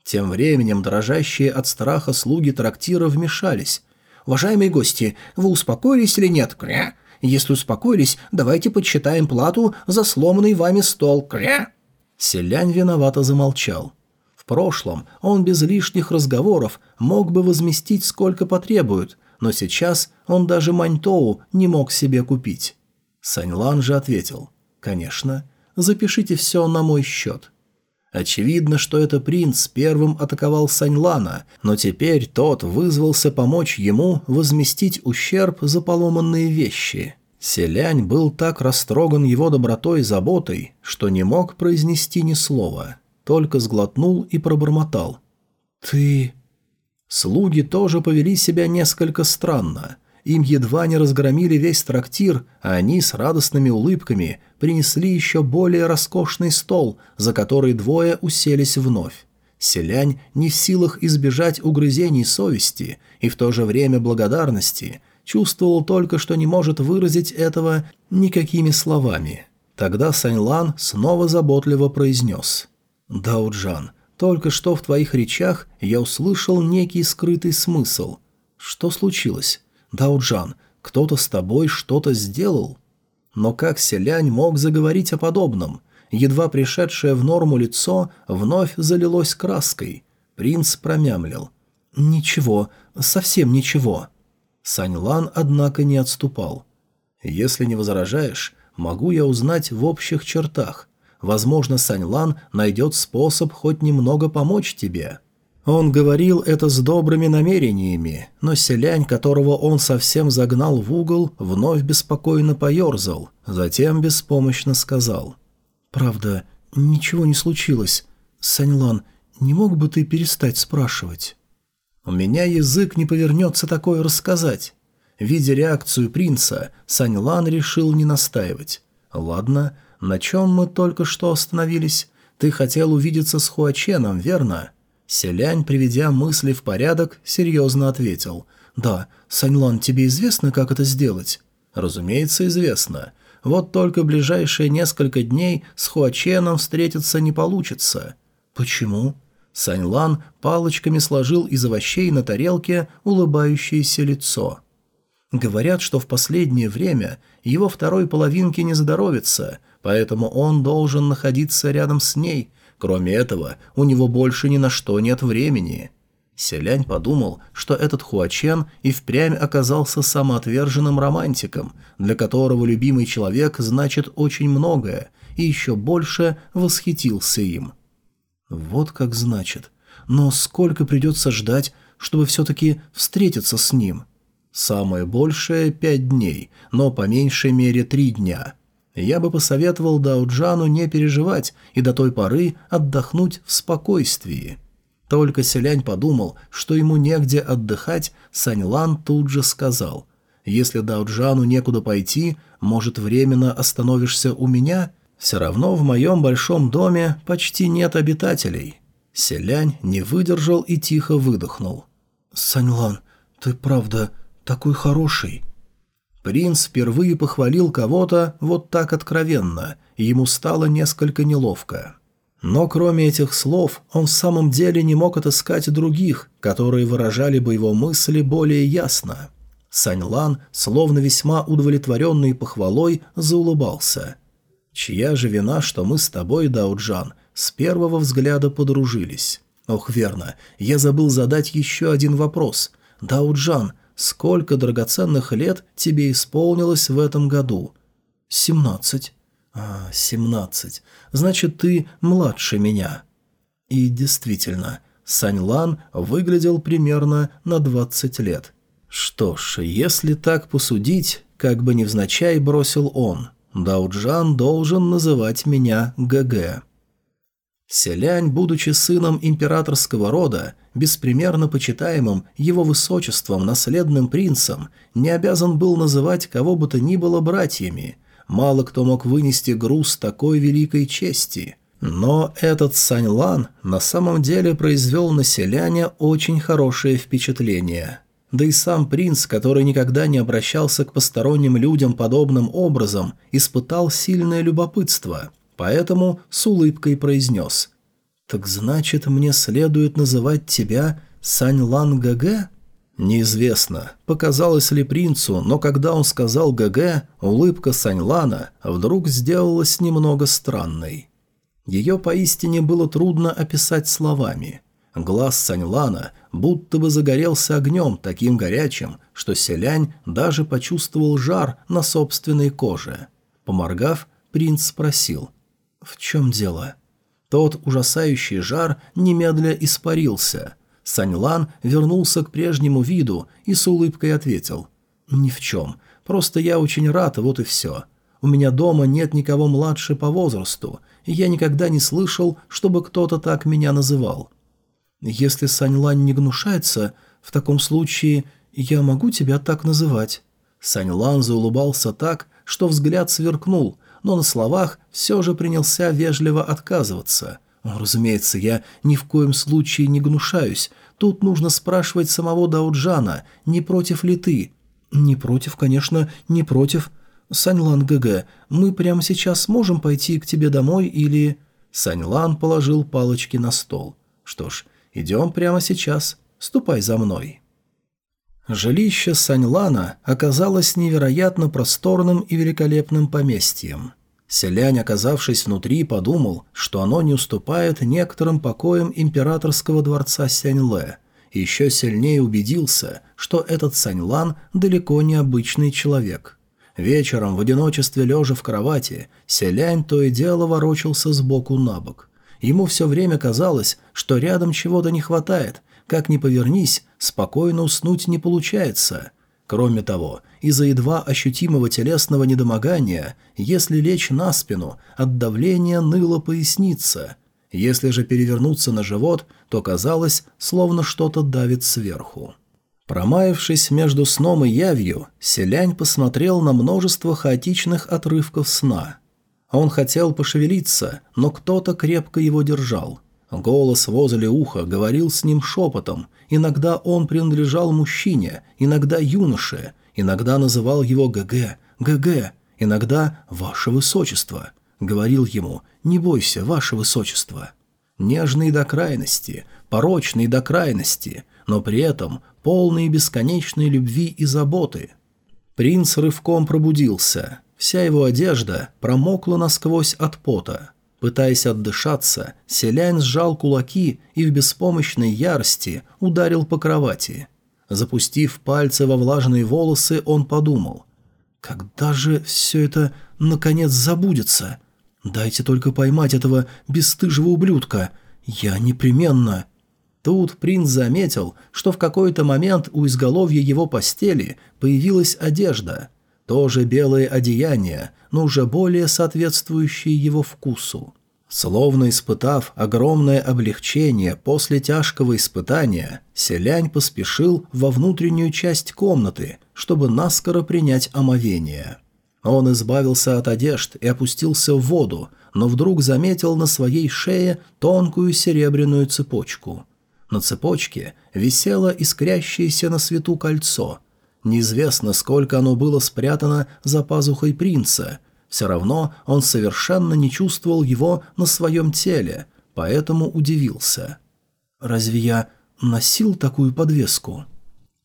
Тем временем дрожащие от страха слуги трактира вмешались. «Уважаемые гости, вы успокоились или нет? Кря! Если успокоились, давайте подсчитаем плату за сломанный вами стол. Кря!» Селянь виновато замолчал. В прошлом он без лишних разговоров мог бы возместить сколько потребует, но сейчас он даже маньтоу не мог себе купить. Саньлан же ответил, «Конечно, запишите все на мой счет». Очевидно, что это принц первым атаковал Саньлана, но теперь тот вызвался помочь ему возместить ущерб за поломанные вещи. Селянь был так растроган его добротой и заботой, что не мог произнести ни слова, только сглотнул и пробормотал. «Ты...» Слуги тоже повели себя несколько странно. Им едва не разгромили весь трактир, а они с радостными улыбками принесли еще более роскошный стол, за который двое уселись вновь. Селянь не в силах избежать угрызений совести и в то же время благодарности – чувствовал только, что не может выразить этого никакими словами. Тогда Саньлан снова заботливо произнес. «Дауджан, только что в твоих речах я услышал некий скрытый смысл. Что случилось? Дауджан, кто-то с тобой что-то сделал?» Но как селянь мог заговорить о подобном? Едва пришедшее в норму лицо вновь залилось краской. Принц промямлил. «Ничего, совсем ничего». Сань Лан, однако, не отступал. «Если не возражаешь, могу я узнать в общих чертах. Возможно, Сань Лан найдет способ хоть немного помочь тебе». Он говорил это с добрыми намерениями, но селянь, которого он совсем загнал в угол, вновь беспокойно поерзал, затем беспомощно сказал. «Правда, ничего не случилось. Саньлан, не мог бы ты перестать спрашивать?» «У меня язык не повернется такое рассказать». Видя реакцию принца, Саньлан решил не настаивать. «Ладно, на чем мы только что остановились? Ты хотел увидеться с Хуаченом, верно?» Селянь, приведя мысли в порядок, серьезно ответил. «Да, Саньлан, тебе известно, как это сделать?» «Разумеется, известно. Вот только ближайшие несколько дней с Хуаченом встретиться не получится». «Почему?» Саньлан палочками сложил из овощей на тарелке улыбающееся лицо. Говорят, что в последнее время его второй половинке не здоровится, поэтому он должен находиться рядом с ней. Кроме этого, у него больше ни на что нет времени. Селянь подумал, что этот Хуачен и впрямь оказался самоотверженным романтиком, для которого любимый человек значит очень многое, и еще больше восхитился им. Вот как значит. Но сколько придется ждать, чтобы все-таки встретиться с ним? Самое большее — пять дней, но по меньшей мере три дня. Я бы посоветовал Дауджану не переживать и до той поры отдохнуть в спокойствии. Только селянь подумал, что ему негде отдыхать, Саньлан тут же сказал, «Если Дауджану некуда пойти, может, временно остановишься у меня?» Все равно в моем большом доме почти нет обитателей. Селянь не выдержал и тихо выдохнул. «Саньлан, ты правда такой хороший». Принц впервые похвалил кого-то вот так откровенно, и ему стало несколько неловко. Но кроме этих слов, он в самом деле не мог отыскать других, которые выражали бы его мысли более ясно. Саньлан, словно весьма удовлетворенный похвалой, заулыбался – Чья же вина, что мы с тобой, Дауджан, с первого взгляда подружились? Ох, верно, я забыл задать еще один вопрос. Дауджан, сколько драгоценных лет тебе исполнилось в этом году? Семнадцать. А, семнадцать. Значит, ты младше меня. И действительно, Саньлан выглядел примерно на двадцать лет. Что ж, если так посудить, как бы невзначай бросил он – Дауджан должен называть меня ГГ. Селянь, будучи сыном императорского рода, беспримерно почитаемым его высочеством наследным принцем, не обязан был называть кого бы то ни было братьями. Мало кто мог вынести груз такой великой чести. Но этот Сань Лан на самом деле произвел на селяня очень хорошее впечатление – да и сам принц, который никогда не обращался к посторонним людям подобным образом, испытал сильное любопытство, поэтому с улыбкой произнес «Так значит, мне следует называть тебя Сань Лан ГГ?» Неизвестно, показалось ли принцу, но когда он сказал ГГ, улыбка Саньлана вдруг сделалась немного странной. Ее поистине было трудно описать словами – Глаз Саньлана будто бы загорелся огнем таким горячим, что селянь даже почувствовал жар на собственной коже. Поморгав, принц спросил «В чем дело?». Тот ужасающий жар немедля испарился. Саньлан вернулся к прежнему виду и с улыбкой ответил «Ни в чем, просто я очень рад, вот и все. У меня дома нет никого младше по возрасту, и я никогда не слышал, чтобы кто-то так меня называл». «Если Сань Лань не гнушается, в таком случае я могу тебя так называть». Сань Лан заулыбался так, что взгляд сверкнул, но на словах все же принялся вежливо отказываться. «Разумеется, я ни в коем случае не гнушаюсь. Тут нужно спрашивать самого Дауджана, не против ли ты?» «Не против, конечно, не против. Саньлан ГГ, мы прямо сейчас можем пойти к тебе домой или...» Саньлан положил палочки на стол. «Что ж, Идем прямо сейчас. Ступай за мной». Жилище Саньлана оказалось невероятно просторным и великолепным поместьем. Селянь, оказавшись внутри, подумал, что оно не уступает некоторым покоям императорского дворца Сяньле, еще сильнее убедился, что этот Саньлан далеко не обычный человек. Вечером, в одиночестве лежа в кровати, Селянь то и дело ворочался сбоку на бок. Ему все время казалось, что рядом чего-то не хватает, как ни повернись, спокойно уснуть не получается – Кроме того, из-за едва ощутимого телесного недомогания, если лечь на спину, от давления ныла поясница. Если же перевернуться на живот, то казалось, словно что-то давит сверху. Промаявшись между сном и явью, селянь посмотрел на множество хаотичных отрывков сна. Он хотел пошевелиться, но кто-то крепко его держал. Голос возле уха говорил с ним шепотом, Иногда он принадлежал мужчине, иногда юноше, иногда называл его ГГ, ГГ, иногда «Ваше Высочество». Говорил ему «Не бойся, Ваше Высочество». Нежный до крайности, порочный до крайности, но при этом полный бесконечной любви и заботы. Принц рывком пробудился. Вся его одежда промокла насквозь от пота. Пытаясь отдышаться, селянь сжал кулаки и в беспомощной ярости ударил по кровати. Запустив пальцы во влажные волосы, он подумал. «Когда же все это, наконец, забудется? Дайте только поймать этого бесстыжего ублюдка. Я непременно...» Тут принц заметил, что в какой-то момент у изголовья его постели появилась одежда. Тоже белое одеяние, но уже более соответствующие его вкусу. Словно испытав огромное облегчение после тяжкого испытания, селянь поспешил во внутреннюю часть комнаты, чтобы наскоро принять омовение. Он избавился от одежд и опустился в воду, но вдруг заметил на своей шее тонкую серебряную цепочку. На цепочке висело искрящееся на свету кольцо – Неизвестно, сколько оно было спрятано за пазухой принца. Все равно он совершенно не чувствовал его на своем теле, поэтому удивился. «Разве я носил такую подвеску?»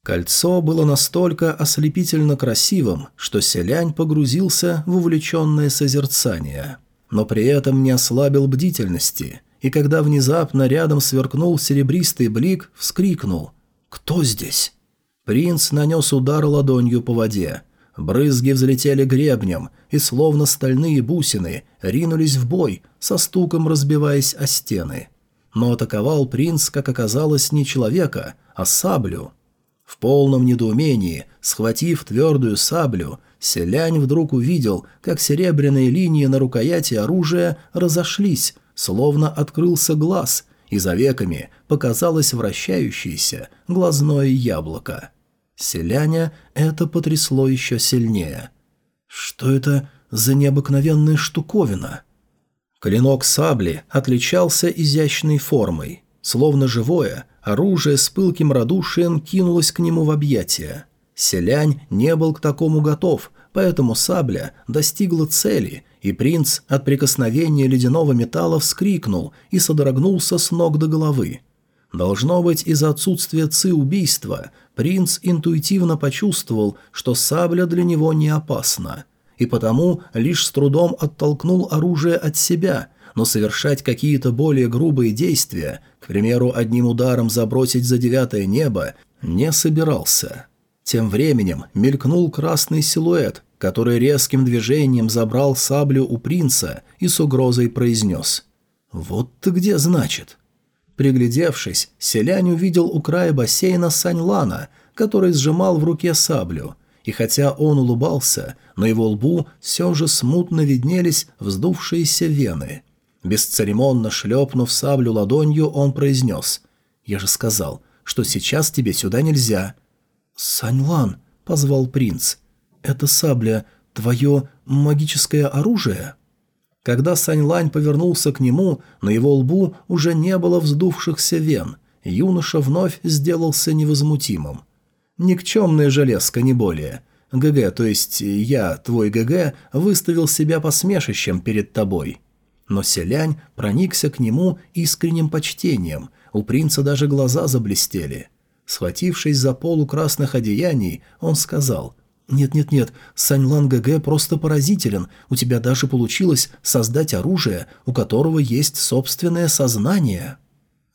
Кольцо было настолько ослепительно красивым, что селянь погрузился в увлеченное созерцание. Но при этом не ослабил бдительности, и когда внезапно рядом сверкнул серебристый блик, вскрикнул «Кто здесь?» Принц нанес удар ладонью по воде. Брызги взлетели гребнем, и словно стальные бусины ринулись в бой, со стуком разбиваясь о стены. Но атаковал принц, как оказалось, не человека, а саблю. В полном недоумении, схватив твердую саблю, селянь вдруг увидел, как серебряные линии на рукояти оружия разошлись, словно открылся глаз, и за веками показалось вращающееся глазное яблоко. Селяня это потрясло еще сильнее. Что это за необыкновенная штуковина? Клинок сабли отличался изящной формой. Словно живое, оружие с пылким радушием кинулось к нему в объятия. Селянь не был к такому готов, поэтому сабля достигла цели, и принц от прикосновения ледяного металла вскрикнул и содрогнулся с ног до головы. Должно быть, из-за отсутствия ци убийства принц интуитивно почувствовал, что сабля для него не опасна, и потому лишь с трудом оттолкнул оружие от себя, но совершать какие-то более грубые действия, к примеру, одним ударом забросить за девятое небо, не собирался. Тем временем мелькнул красный силуэт, который резким движением забрал саблю у принца и с угрозой произнес «Вот ты где, значит?» Приглядевшись, селянь увидел у края бассейна Саньлана, который сжимал в руке саблю, и хотя он улыбался, на его лбу все же смутно виднелись вздувшиеся вены. Бесцеремонно шлепнув саблю ладонью, он произнес «Я же сказал, что сейчас тебе сюда нельзя». «Саньлан», — позвал принц, — «это сабля твое магическое оружие?» Когда Сань Лань повернулся к нему, на его лбу уже не было вздувшихся вен. Юноша вновь сделался невозмутимым. «Никчемная железка, не более. ГГ, то есть я, твой ГГ, выставил себя посмешищем перед тобой». Но Селянь проникся к нему искренним почтением, у принца даже глаза заблестели. Схватившись за полу красных одеяний, он сказал «Нет-нет-нет, Саньлан ГГ просто поразителен. У тебя даже получилось создать оружие, у которого есть собственное сознание».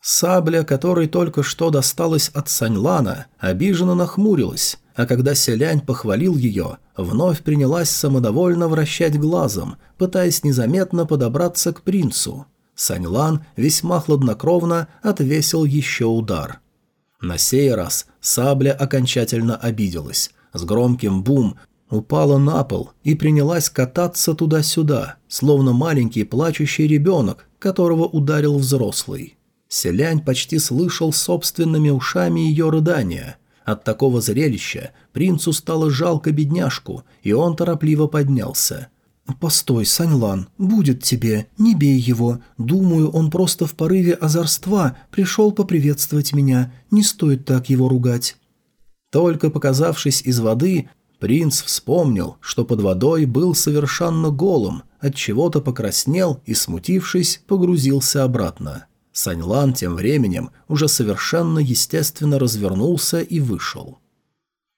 Сабля, которой только что досталась от Саньлана, обиженно нахмурилась, а когда Селянь похвалил ее, вновь принялась самодовольно вращать глазом, пытаясь незаметно подобраться к принцу. Саньлан весьма хладнокровно отвесил еще удар. На сей раз сабля окончательно обиделась. С громким бум упала на пол и принялась кататься туда-сюда, словно маленький плачущий ребенок, которого ударил взрослый. Селянь почти слышал собственными ушами ее рыдания. От такого зрелища принцу стало жалко бедняжку, и он торопливо поднялся. «Постой, Саньлан, будет тебе, не бей его. Думаю, он просто в порыве озорства пришел поприветствовать меня, не стоит так его ругать». Только показавшись из воды, принц вспомнил, что под водой был совершенно голым, от чего то покраснел и, смутившись, погрузился обратно. Саньлан тем временем уже совершенно естественно развернулся и вышел.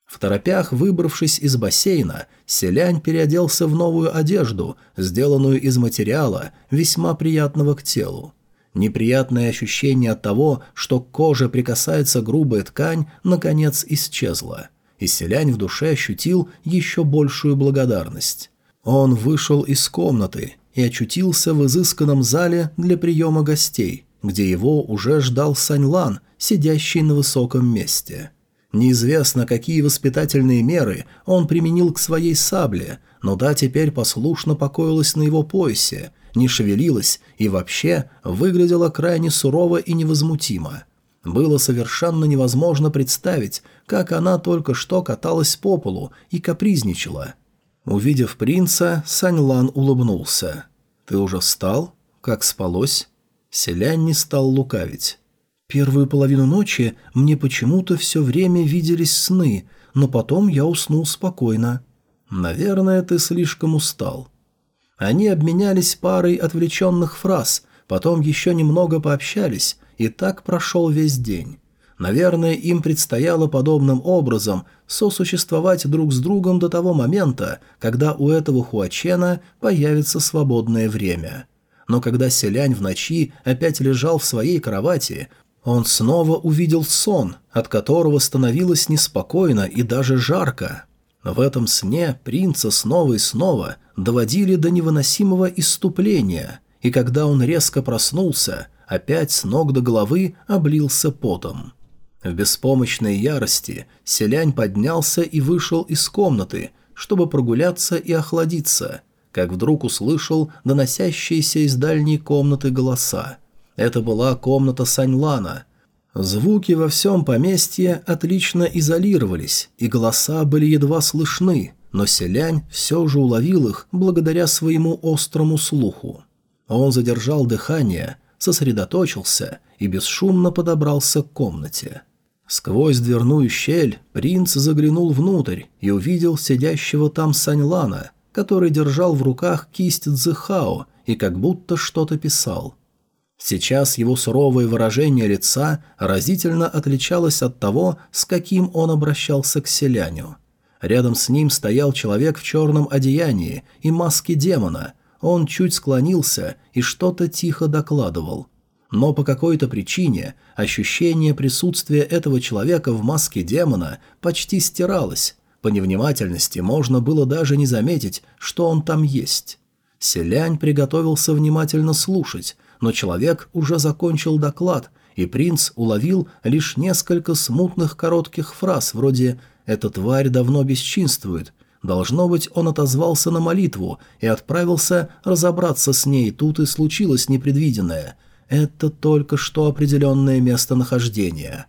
В торопях, выбравшись из бассейна, селянь переоделся в новую одежду, сделанную из материала, весьма приятного к телу. Неприятное ощущение от того, что к коже прикасается грубая ткань, наконец исчезло, и селянь в душе ощутил еще большую благодарность. Он вышел из комнаты и очутился в изысканном зале для приема гостей, где его уже ждал Саньлан, сидящий на высоком месте. Неизвестно, какие воспитательные меры он применил к своей сабле, но да теперь послушно покоилась на его поясе, не шевелилась и вообще выглядела крайне сурово и невозмутимо. Было совершенно невозможно представить, как она только что каталась по полу и капризничала. Увидев принца, Саньлан улыбнулся. «Ты уже встал? Как спалось?» Селянь не стал лукавить. «Первую половину ночи мне почему-то все время виделись сны, но потом я уснул спокойно». «Наверное, ты слишком устал». Они обменялись парой отвлеченных фраз, потом еще немного пообщались, и так прошел весь день. Наверное, им предстояло подобным образом сосуществовать друг с другом до того момента, когда у этого Хуачена появится свободное время но когда селянь в ночи опять лежал в своей кровати, он снова увидел сон, от которого становилось неспокойно и даже жарко. В этом сне принца снова и снова доводили до невыносимого иступления, и когда он резко проснулся, опять с ног до головы облился потом. В беспомощной ярости селянь поднялся и вышел из комнаты, чтобы прогуляться и охладиться – как вдруг услышал доносящиеся из дальней комнаты голоса. Это была комната Саньлана. Звуки во всем поместье отлично изолировались, и голоса были едва слышны, но селянь все же уловил их благодаря своему острому слуху. Он задержал дыхание, сосредоточился и бесшумно подобрался к комнате. Сквозь дверную щель принц заглянул внутрь и увидел сидящего там Саньлана, который держал в руках кисть Цзыхао и как будто что-то писал. Сейчас его суровое выражение лица разительно отличалось от того, с каким он обращался к селяню. Рядом с ним стоял человек в черном одеянии и маске демона. Он чуть склонился и что-то тихо докладывал. Но по какой-то причине ощущение присутствия этого человека в маске демона почти стиралось, по невнимательности можно было даже не заметить, что он там есть. Селянь приготовился внимательно слушать, но человек уже закончил доклад, и принц уловил лишь несколько смутных коротких фраз, вроде «эта тварь давно бесчинствует», Должно быть, он отозвался на молитву и отправился разобраться с ней, тут и случилось непредвиденное. Это только что определенное местонахождение.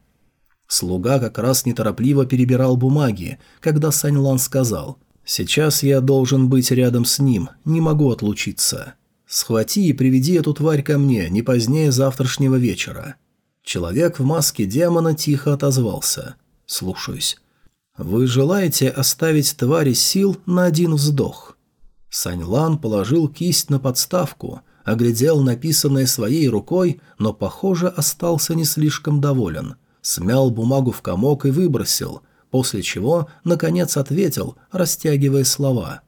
Слуга как раз неторопливо перебирал бумаги, когда Саньлан сказал «Сейчас я должен быть рядом с ним, не могу отлучиться. Схвати и приведи эту тварь ко мне не позднее завтрашнего вечера». Человек в маске демона тихо отозвался «Слушаюсь». «Вы желаете оставить твари сил на один вздох?» Саньлан положил кисть на подставку, оглядел написанное своей рукой, но, похоже, остался не слишком доволен – смял бумагу в комок и выбросил, после чего, наконец, ответил, растягивая слова.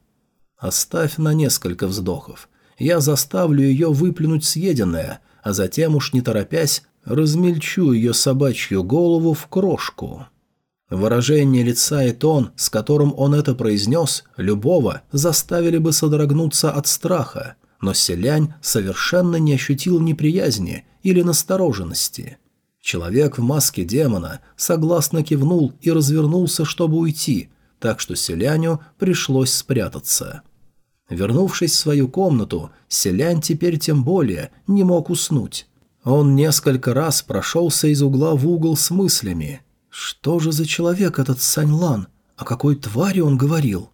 «Оставь на несколько вздохов. Я заставлю ее выплюнуть съеденное, а затем уж не торопясь, размельчу ее собачью голову в крошку». Выражение лица и тон, с которым он это произнес, любого заставили бы содрогнуться от страха, но селянь совершенно не ощутил неприязни или настороженности. Человек в маске демона согласно кивнул и развернулся, чтобы уйти, так что селяню пришлось спрятаться. Вернувшись в свою комнату, селянь теперь тем более не мог уснуть. Он несколько раз прошелся из угла в угол с мыслями. Что же за человек этот Саньлан? О какой твари он говорил?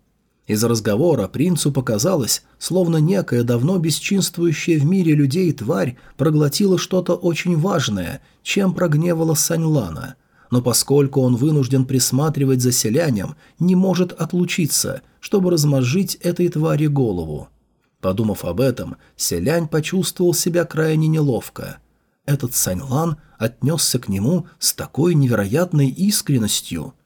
Из разговора принцу показалось, словно некая давно бесчинствующая в мире людей тварь проглотила что-то очень важное, чем прогневала Саньлана. Но поскольку он вынужден присматривать за селянем, не может отлучиться, чтобы размозжить этой твари голову. Подумав об этом, селянь почувствовал себя крайне неловко. Этот Саньлан отнесся к нему с такой невероятной искренностью –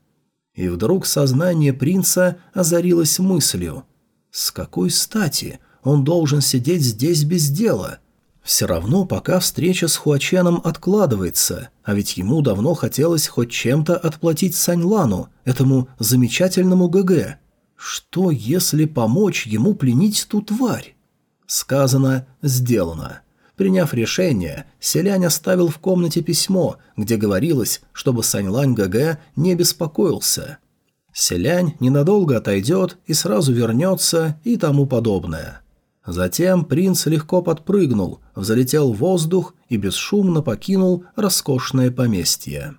и вдруг сознание принца озарилось мыслью. «С какой стати он должен сидеть здесь без дела?» Все равно пока встреча с Хуаченом откладывается, а ведь ему давно хотелось хоть чем-то отплатить Саньлану, этому замечательному ГГ. Что, если помочь ему пленить ту тварь? Сказано, сделано. Приняв решение, селянь оставил в комнате письмо, где говорилось, чтобы Саньлань ГГ не беспокоился. Селянь ненадолго отойдет и сразу вернется и тому подобное. Затем принц легко подпрыгнул, взлетел в воздух и бесшумно покинул роскошное поместье.